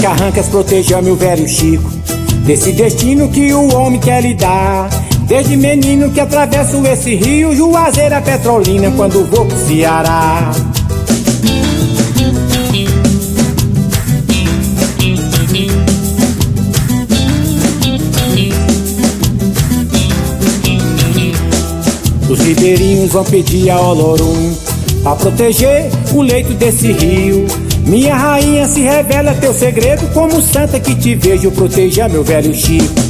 carrancas proteja meu velho Chico. Desse destino que o homem quer lhe dar. Desde menino que atravesso esse rio Juazeira Petrolina quando vou pro Ceará. Os ribeirinhos vão pedir a Olorum Pra proteger o leito desse rio Minha rainha se revela teu segredo Como santa que te vejo proteja meu velho Chico.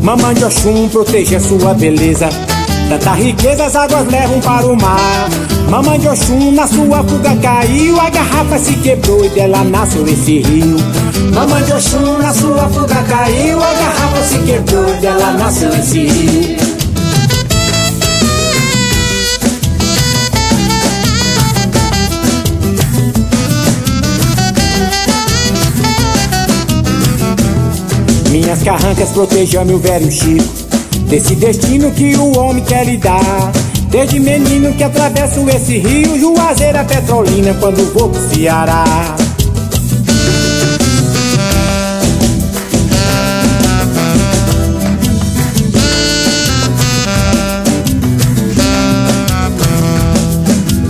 Mamãe de Oxum proteja sua beleza Tanta riqueza as águas levam para o mar. Mamãe de Oxum na sua fuga caiu A garrafa se quebrou e dela nasceu esse rio. Mamãe de Oxum na sua fuga caiu A garrafa se quebrou e dela nasceu esse rio. Minhas carrancas protejam meu velho Chico Desse destino que o homem quer lhe dar. Desde menino que atravesso esse rio Juazeira Petrolina quando vou pro Ceará.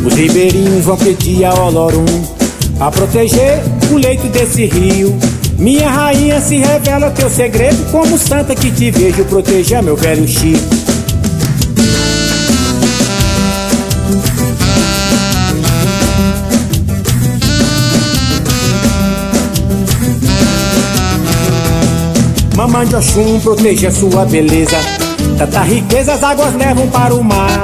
Os ribeirinhos vão pedir a Olorum A proteger o leito desse rio minha rainha se revela teu segredo Como santa que te vejo proteger meu velho Chico Mamãe de Oxum proteja sua beleza Tanta riqueza as águas levam para o mar.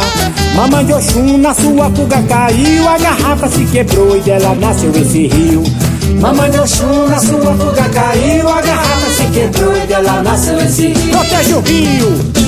Mamãe de Oxum na sua fuga caiu A garrafa se quebrou e dela nasceu esse rio. Mamãe de Oxum na sua fuga caiu A garrafa se quebrou e dela nasceu esse rio. Protege o rio